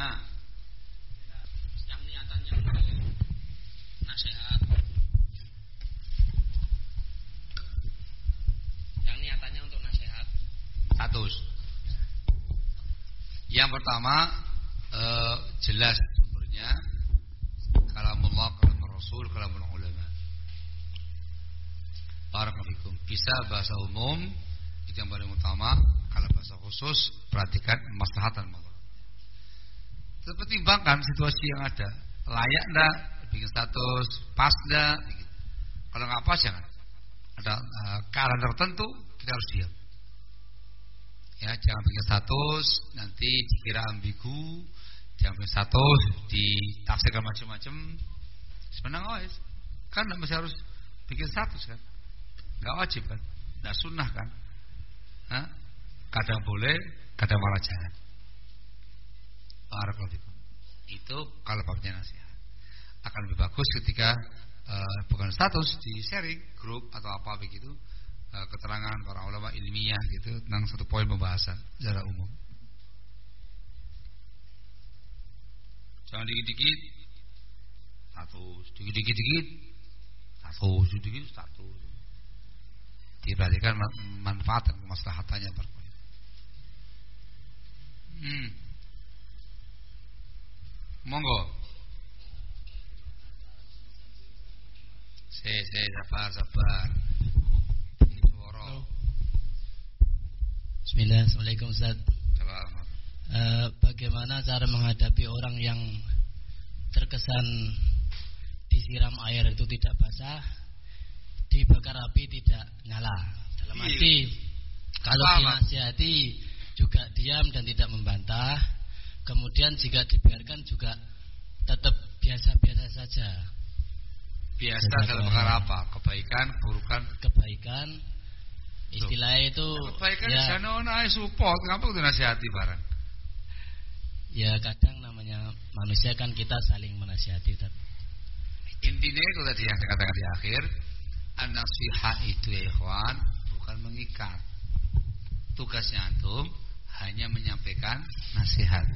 Nah, yang niatannya nasihat. Yang niatannya untuk nasihat. satu. Yang pertama eh, jelas sumbernya kalamullah, kalam Rasul, kalam ulama. Barakallahu Bisa bahasa umum itu yang paling utama. Kalau bahasa khusus perhatikan maslahat dan maslahat. Pertimbangkan situasi yang ada. Layak enggak bikin status, pas enggak. Kalau nggak pas jangan. Ada uh, keadaan tertentu kita harus diam. Ya, jangan bikin status nanti dikira ambigu, jangan bikin status ditafsirkan macam-macam. Sebenarnya wis. Kan enggak mesti harus bikin status kan. Enggak wajib kan. Enggak sunnah kan. Hah? Kadang boleh, kadang malah jangan. Barakallahu Itu kalau babnya nasihat. Akan lebih bagus ketika uh, bukan status di sharing grup atau apa begitu uh, keterangan para ulama ilmiah gitu tentang satu poin pembahasan secara umum. Jangan dikit-dikit status, dikit-dikit dikit status, dikit-dikit status. Diperhatikan manfaat dan kemaslahatannya berpoin. Hmm. Monggo. Se, se, sabar, sabar. Bismillah, Assalamualaikum Ustaz. E, bagaimana cara menghadapi orang yang terkesan disiram air itu tidak basah, dibakar api tidak nyala. Dalam iya. arti kalau dinasihati juga diam dan tidak membantah, kemudian jika dibiarkan juga tetap biasa-biasa saja. Biasa dalam perkara apa? Kebaikan, keburukan? Kebaikan. Istilah itu kebaikan ya, sana ono support, ngapa kudu nasihati barang? Ya kadang namanya manusia kan kita saling menasihati Intinya itu tadi yang saya katakan di akhir, an-nasihat itu ya ikhwan bukan mengikat. Tugasnya antum hanya menyampaikan nasihat.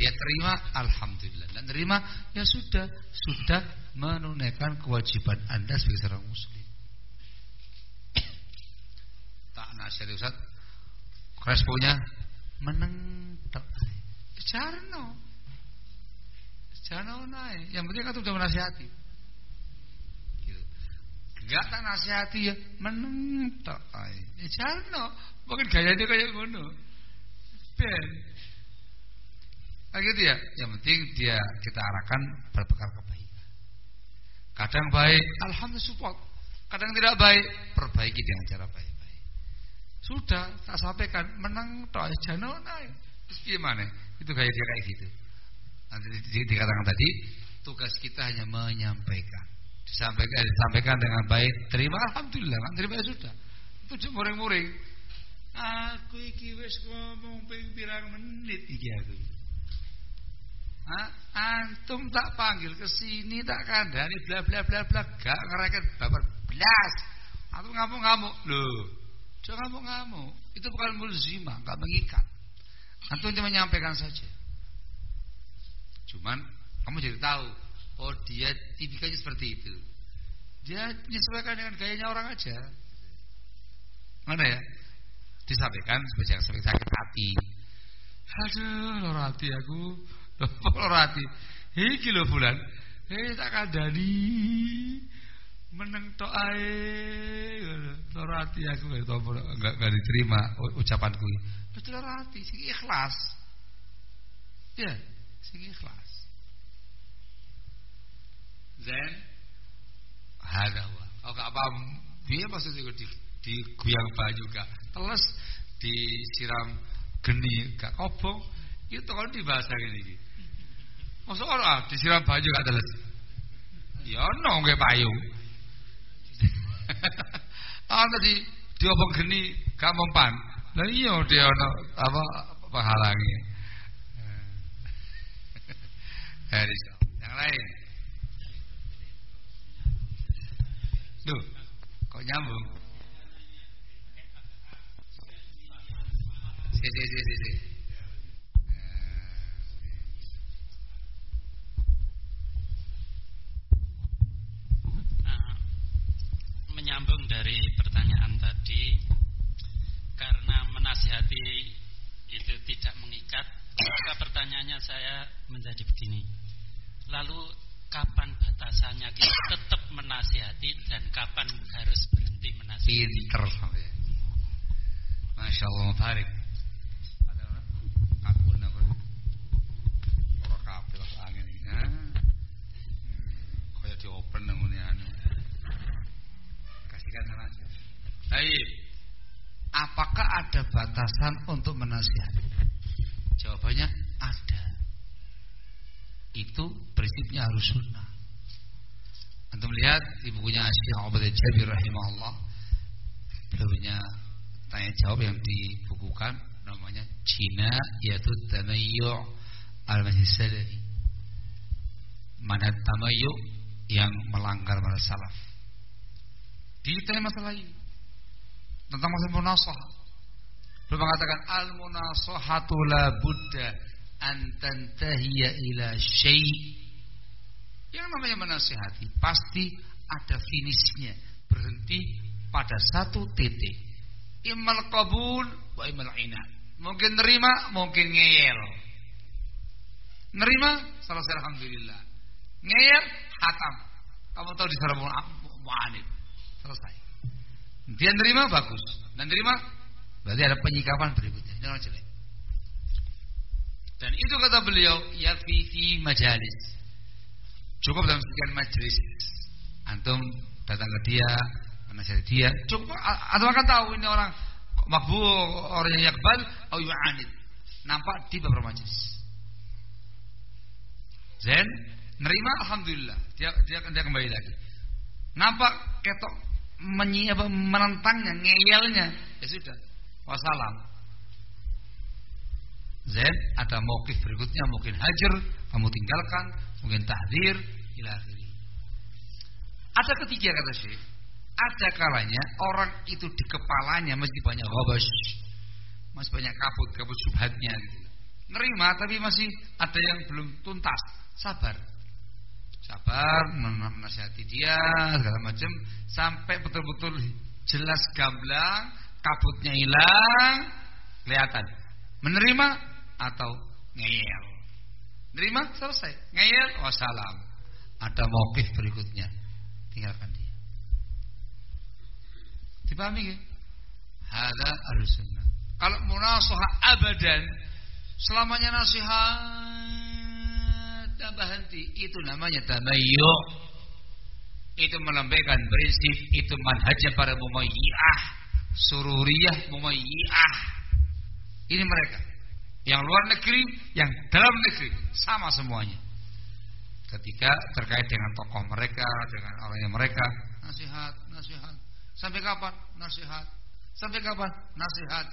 Dia terima alhamdulillah dan terima ya sudah sudah menunaikan kewajiban Anda sebagai seorang muslim. tak nasihat Ustaz. Responnya meneng tak. Jarno. Jarno naik. Yang penting kan sudah menasihati. Gitu. Enggak tak nasihati ya meneng tak. Ya jarno. Mungkin dia kayak ngono ben. Nah gitu ya. Yang penting dia kita arahkan berbekal kebaikan. Kadang baik, alhamdulillah support. Kadang tidak baik, perbaiki dengan cara baik-baik. Sudah tak sampaikan, menang toh jano naik. Terus gimana? Itu kayak dia kayak gitu. Nanti dikatakan tadi, tugas kita hanya menyampaikan. Disampaikan, disampaikan dengan baik, terima alhamdulillah, kan terima ya sudah. Itu muring-muring. Aku iki wis ngomong ping pirang menit iki aku. Ha? Antum tak panggil ke sini tak kandhani bla bla bla bla gak ngereket babar blas. Antum ngamuk-ngamuk. Loh, jangan ngamuk-ngamuk. Itu bukan mulzimah, enggak mengikat. Antum cuma menyampaikan saja. Cuman kamu jadi tahu, oh dia tipikalnya seperti itu. Dia menyesuaikan dengan gayanya orang aja. Mana ya? disampaikan sebagai sakit hati. Aduh, lor hati aku. Lor hati. Iki lho bulan. Eh tak kandani. Meneng tok ae. Lor hati aku enggak enggak diterima ucapanku. Betul lor hati sing ikhlas. Ya, sing ikhlas. Zen Hada wa. Oh, apa dia maksudnya di diguyang banyu gak teles disiram geni gak kobong itu kalau di bahasa gini Masuk orang disiram baju gak teles. Ya no nggak payung. ah tadi diobong geni gak mempan. Lah iya dia ono apa penghalangi. yang lain. Duh, kok nyambung? Si, si, si, si, si. dari pertanyaan tadi karena menasihati itu tidak mengikat, maka pertanyaannya saya menjadi begini. Lalu kapan batasannya kita tetap menasihati dan kapan harus berhenti menasihati? Pinter sampai. Masya Allah Farik. Ada apa? Orang kabel angin. Ah. Kayak di open namanya anu. Kasihkan aja. Baik. Apakah ada batasan untuk menasihati? Jawabannya ada. Itu prinsipnya harus sunnah. Untuk melihat di bukunya Asyik Abad Jabir rahimahullah punya tanya jawab yang dibukukan namanya Cina yaitu Tamayu al-Masih Mana Tamayu yang melanggar pada salaf. Ditanya masalah ini tentang masalah munasah. Beliau mengatakan al munasahatu la buddha an tantahiya ila syai' yang namanya menasihati pasti ada finishnya berhenti pada satu titik imal qabul wa imal inad mungkin nerima mungkin ngeyel nerima selesai alhamdulillah ngeyel hatam kamu tahu di sarah mu'anib selesai dia nerima bagus. Dan nerima berarti ada penyikapan berikutnya. Jangan jelek. Dan itu kata beliau ya fi majalis. Cukup dalam sekian majelis. Antum datang ke dia, menasihati dia. Cukup atau akan tahu ini orang makbu orang yang yakbal atau yu'anid. Nampak di beberapa majelis. Zen nerima alhamdulillah dia dia dia kembali lagi. Nampak ketok menyi, apa, menentangnya, ngeyelnya, ya sudah. Wassalam. Zain ada mokif berikutnya mungkin hajar, kamu tinggalkan, mungkin tahdir, ila. Ada ketiga kata Syekh, ada kalanya orang itu di kepalanya masih banyak ghabas, masih banyak kabut, kabut subhatnya gitu. Nerima tapi masih ada yang belum tuntas, sabar. Sabar menasihati dia segala macam. Sampai betul-betul jelas gamblang kabutnya hilang kelihatan. Menerima atau ngeyel? Menerima selesai. Ngeyel wassalam. Ada motif berikutnya. Tinggalkan dia dipahami ya ada harus kalau munasahah abadan selamanya nasihat tambah henti. Itu namanya tamayyu. Itu melambaikan prinsip itu manhajnya para mumayyah sururiyah mumayyah ini mereka. Yang luar negeri yang dalam negeri. Sama semuanya. Ketika terkait dengan tokoh mereka dengan orangnya mereka nasihat nasihat sampai kapan nasihat sampai kapan nasihat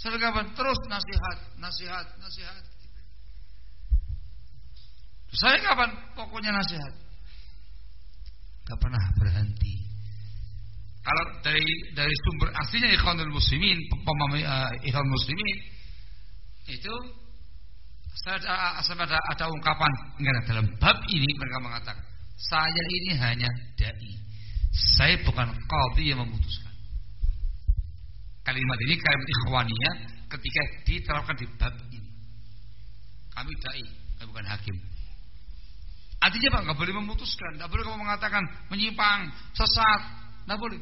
sampai kapan terus nasihat nasihat nasihat saya kapan? Pokoknya nasihat. Gak pernah berhenti. Kalau dari dari sumber aslinya ikhwanul muslimin, pemahami uh, ikhwan muslimin itu ada, ada, ada ungkapan dalam bab ini mereka mengatakan saya ini hanya dai. Saya bukan qadhi yang memutuskan. Kalimat ini kalimat ikhwaniyah ketika diterapkan di bab ini. Kami dai, kami bukan hakim. Artinya Pak, nggak boleh memutuskan, nggak boleh kamu mengatakan menyimpang, sesat, nggak boleh.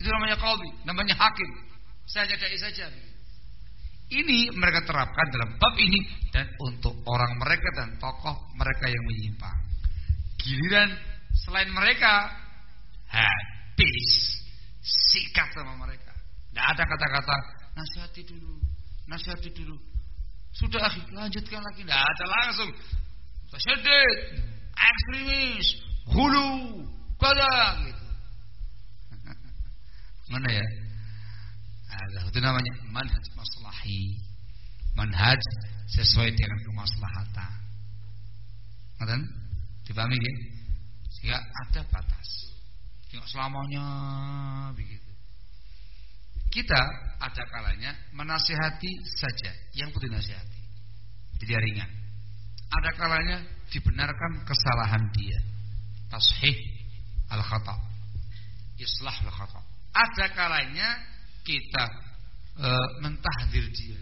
Itu namanya kalbi, namanya hakim. Saya jadi saja. Ini mereka terapkan dalam bab ini dan untuk orang mereka dan tokoh mereka yang menyimpang. Giliran selain mereka habis sikat sama mereka. Tidak ada kata-kata nasihati dulu, nasihati dulu. Sudah lanjutkan lagi. Tidak ada langsung. Tasyadid ekstremis, hulu, kada gitu. Mana ya? Ada itu namanya manhaj maslahi. Manhaj sesuai dengan kemaslahatan. Ngoten? Dipahami nggih? Sehingga ada batas. Tidak selamanya begitu. Kita ada kalanya menasihati saja yang putih nasihati. Tidak ringan. Ada kalanya dibenarkan kesalahan dia. Tashih al-khata. Islah al-khata. Ada kalanya kita e, mentahdir dia.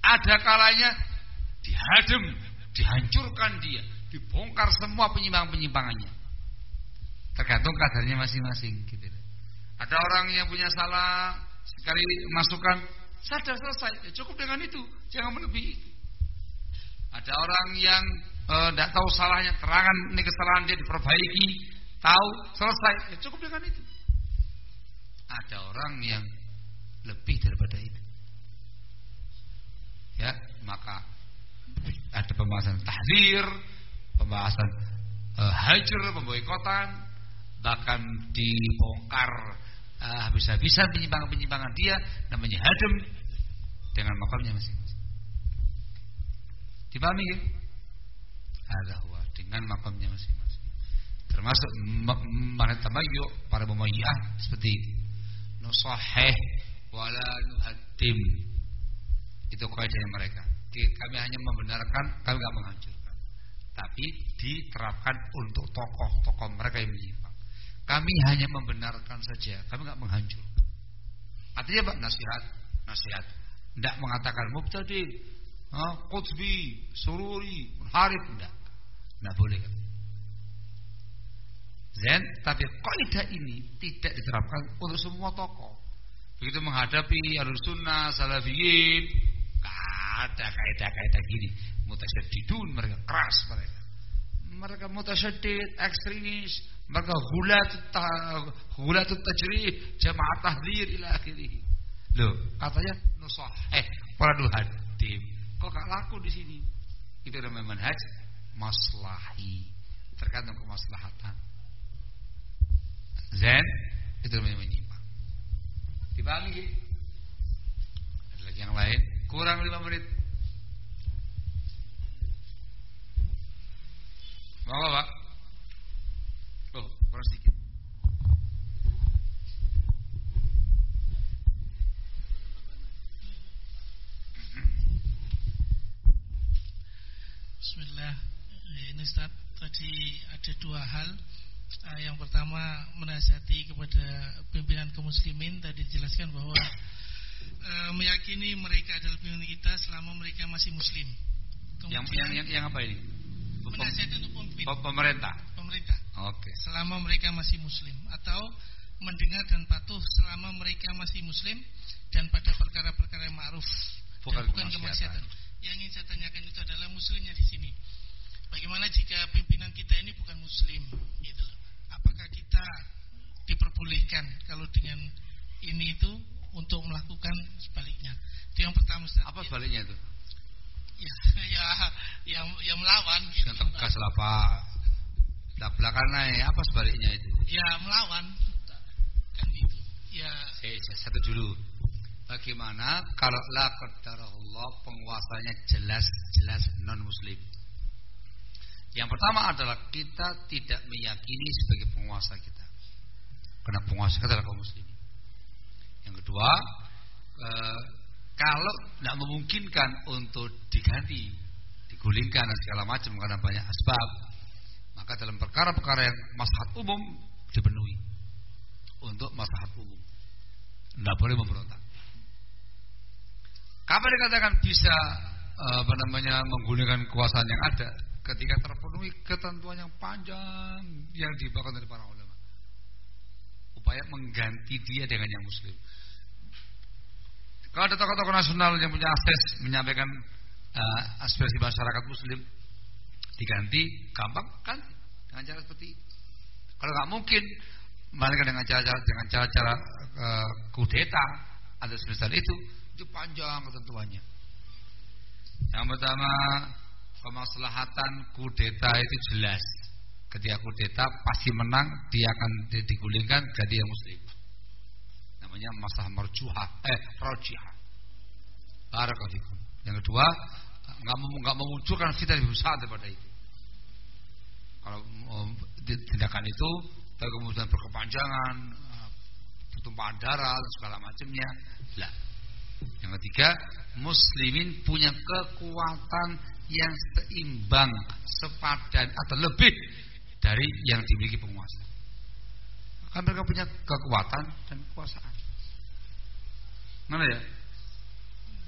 Ada kalanya dihadem, dihancurkan dia, dibongkar semua penyimpangan-penyimpangannya. Tergantung kadarnya masing-masing gitu. Ada orang yang punya salah sekali masukkan sadar selesai, ya cukup dengan itu, jangan melebihi. Ada orang yang tidak eh, tahu salahnya, terangan ini kesalahan dia diperbaiki, tahu selesai, ya cukup dengan itu. Ada orang yang lebih daripada itu. Ya, maka ada pembahasan tahdir, pembahasan uh, hajar, pemboikotan, bahkan dibongkar uh, habis-habisan penyimpangan-penyimpangan dia namanya hadem dengan makamnya masing-masing. Dipahami ya? Ada dengan makamnya masing-masing. Termasuk mana para mumayyah seperti itu. Nusahih wala nuhadim. Itu kaidahnya mereka. Kami hanya membenarkan, kami tidak menghancurkan. Tapi diterapkan untuk tokoh-tokoh mereka yang menyimpang. Kami hanya membenarkan saja, kami tidak menghancurkan. Artinya Pak nasihat, nasihat. Tidak mengatakan mubtadi, qutbi, sururi, harif, tidak. Tidak boleh kan. Zen, tapi kaidah ini tidak diterapkan untuk semua tokoh. Begitu menghadapi alur sunnah, salafiyin, ada kaidah-kaidah gini. Mutasyadidun mereka keras mereka. Mereka mutasyadid, ekstremis, mereka hulat hulat tajrih, jamaah tahdir ila akhirih. Loh, katanya nusah eh para hadim. Kok gak laku di sini? Itu namanya manhaj maslahi. Tergantung kemaslahatan. Zen itu namanya menyimpang. Dibagi. Ada lagi yang lain? Kurang lima menit. Mau Pak? Oh, kurang sedikit. Bismillah. Ini Ustaz, tadi ada dua hal. Uh, yang pertama menasihati kepada pimpinan kaum muslimin tadi dijelaskan bahwa uh, meyakini mereka adalah pimpinan kita selama mereka masih muslim. Kemudian, yang, yang, yang, apa ini? Menasihati untuk pemimpin. Oh, pemerintah. Pemerintah. Oke. Okay. Selama mereka masih muslim atau mendengar dan patuh selama mereka masih muslim dan pada perkara-perkara ma'ruf bukan, dan bukan kemaksiatan. Yang ingin saya tanyakan itu adalah muslimnya di sini. Bagaimana jika pimpinan kita ini bukan muslim gitu Apakah kita diperbolehkan kalau dengan ini itu untuk melakukan sebaliknya? Itu yang pertama Ustaz. Apa sebaliknya itu? Ya, ya yang yang melawan gitu. Yang tegas lah Pak. Belak belakan naik apa sebaliknya itu? Ya melawan kan itu. Ya. Saya, saya satu dulu. Bagaimana kalau la qadarullah penguasanya jelas-jelas non muslim? Yang pertama adalah kita tidak meyakini sebagai penguasa kita. Karena penguasa kita adalah kaum muslim. Yang kedua, e, kalau tidak memungkinkan untuk diganti, digulingkan dan segala macam karena banyak asbab, maka dalam perkara-perkara yang maslahat umum dipenuhi untuk maslahat umum. Tidak boleh memberontak. Kapan dikatakan bisa eh, apa namanya menggunakan kekuasaan yang ada? ketika terpenuhi ketentuan yang panjang yang dibawakan dari para ulama. Upaya mengganti dia dengan yang muslim. Kalau ada tokoh-tokoh nasional yang punya akses menyampaikan uh, aspirasi masyarakat muslim diganti, gampang kan dengan cara seperti itu. Kalau nggak mungkin, mereka dengan cara-cara dengan cara-cara uh, kudeta ada sebesar itu, itu panjang ketentuannya. Yang pertama kemaslahatan kudeta itu jelas. Ketika kudeta pasti menang, dia akan digulingkan jadi yang muslim. Namanya masalah merjuha, eh rojiha. Barakallahu Yang kedua, nggak nggak memunculkan fitnah lebih besar daripada itu. Kalau um, tindakan itu kemudian berkepanjangan, pertumpahan darah dan segala macamnya, lah. Yang ketiga, muslimin punya kekuatan yang seimbang, sepadan atau lebih dari yang dimiliki penguasa. Kan mereka punya kekuatan dan kekuasaan. Mana ya?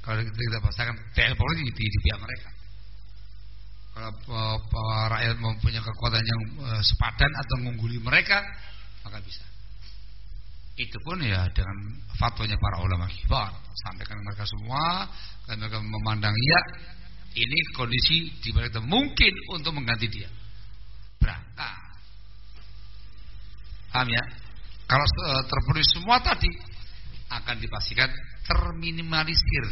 Kalau kita, kita bahasakan TNI Polri di, di, pihak mereka. Kalau uh, rakyat mempunyai kekuatan yang uh, sepadan atau mengungguli mereka, maka bisa. Itu pun ya dengan fatwanya para ulama kibar. Sampaikan mereka semua, dan mereka memandang ya ini kondisi di mana itu mungkin untuk mengganti dia. Berangkat. Paham ya? Kalau uh, terpenuhi semua tadi akan dipastikan terminimalisir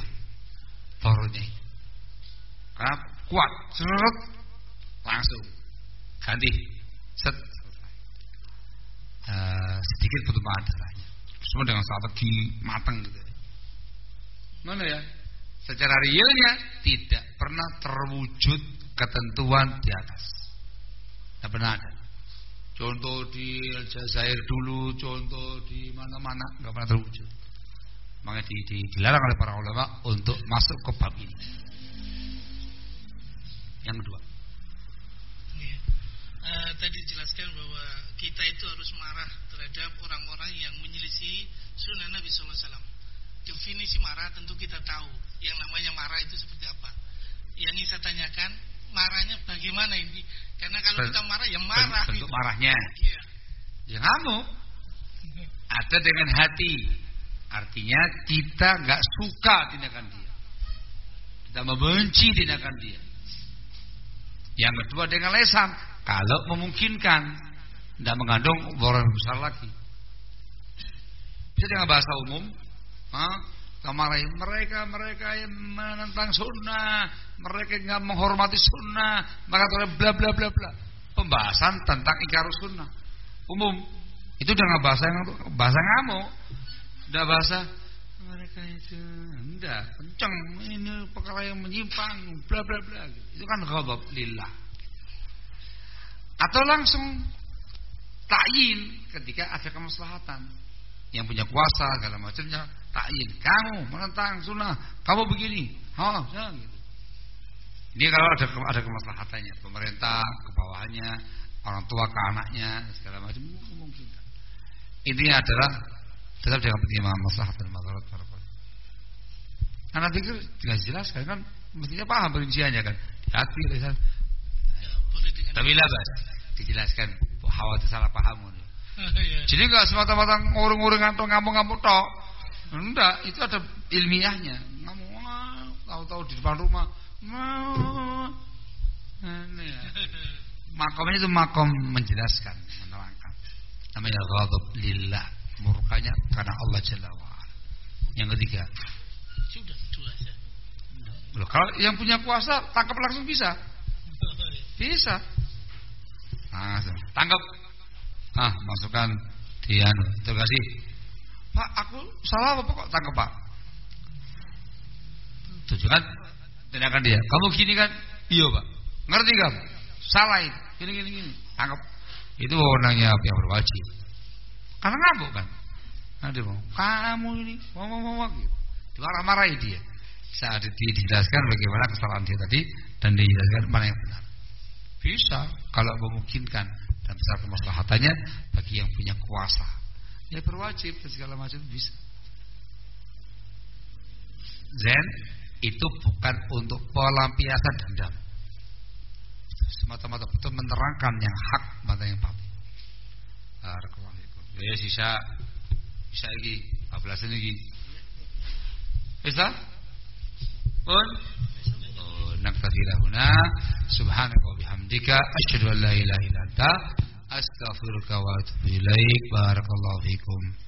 torunnya. Karena kuat, serut, langsung ganti, set, uh, sedikit pertumpahan darahnya. Semua dengan strategi matang gitu. Mana ya? Secara realnya tidak pernah terwujud ketentuan di atas. Tidak pernah ada. Contoh di Aljazair dulu, contoh di mana-mana nggak pernah terwujud. Makanya di, di, dilarang oleh para ulama untuk masuk ke bab ini. Yang kedua. Ya. Uh, tadi dijelaskan bahwa kita itu harus marah terhadap orang-orang yang menyelisih sunnah Nabi SAW. Definisi marah tentu kita tahu. Yang namanya marah itu seperti apa. Yang ingin saya tanyakan, marahnya bagaimana ini? Karena kalau ben, kita marah, ya marah. Bentuk gitu. marahnya. Iya. Ya kamu. Ada dengan hati. Artinya kita nggak suka tindakan dia. Kita membenci tindakan dia. Yang kedua dengan lesan, kalau memungkinkan tidak mengandung orang besar lagi. Bisa dengan bahasa umum, kemarin mereka mereka yang menentang sunnah, mereka nggak menghormati sunnah, maka bla bla bla bla. Pembahasan tentang ikar sunnah umum itu dengan bahasa yang bahasa ngamuk, tidak bahasa mereka itu enggak kencang ini perkara yang menyimpang bla bla bla. Itu kan ghadab lillah. Atau langsung takyin ketika ada kemaslahatan. Yang punya kuasa segala macamnya takyin kamu menentang sunnah kamu begini. Oh ya, gitu. Ini kalau ada ada kemaslahatannya. Pemerintah ke bawahnya orang tua ke anaknya segala macam mungkin. Ini adalah tetap dengan pertimbangan maslahat dan madarat para Anak pikir tidak jelas kan mestinya paham perinciannya kan. Hati lisan. Tapi labas dijelaskan khawatir salah paham. Iya. Jadi enggak semata-mata ngurung-ngurung atau ngambung-ngambung tok. Enggak, itu ada ilmiahnya. Ngomong tahu-tahu di depan rumah. Ya. Makomnya itu makom menjelaskan, menerangkan. Namanya ghadab lillah, murkanya karena Allah Jalla wa'ala. Yang ketiga, sudah dua saja. Loh, kalau yang punya kuasa tangkap langsung bisa. Bisa. Nah, tangkap. Ah, masukkan di anu, kasih. Pak, aku salah apa kok tangkap, Pak? Tujuan tindakan dia. Kamu gini kan? Iya, Pak. Ngerti kamu? Salah itu. Gini gini gini. Tangkap. Itu wewenangnya yang berwajib. Karena ngambuk kan. Dia mau, kamu ini, mau mau mau gitu. Dimarah-marahi dia. Saat dijelaskan bagaimana kesalahan dia tadi dan dijelaskan mana yang benar. Bisa kalau memungkinkan dan besar kemaslahatannya bagi yang punya kuasa. Ya berwajib dan segala macam bisa. Zen itu bukan untuk pelampiasan dendam. Semata-mata betul menerangkan yang hak mata yang batil. Ya sisa bisa lagi 14 lagi bisa? Pun? Naktafi lahuna. Wa bihamdika. Asyhadu an la ilaha illa anta. Astaghfiruka wa atubu ilaik. Barakallahu fikum.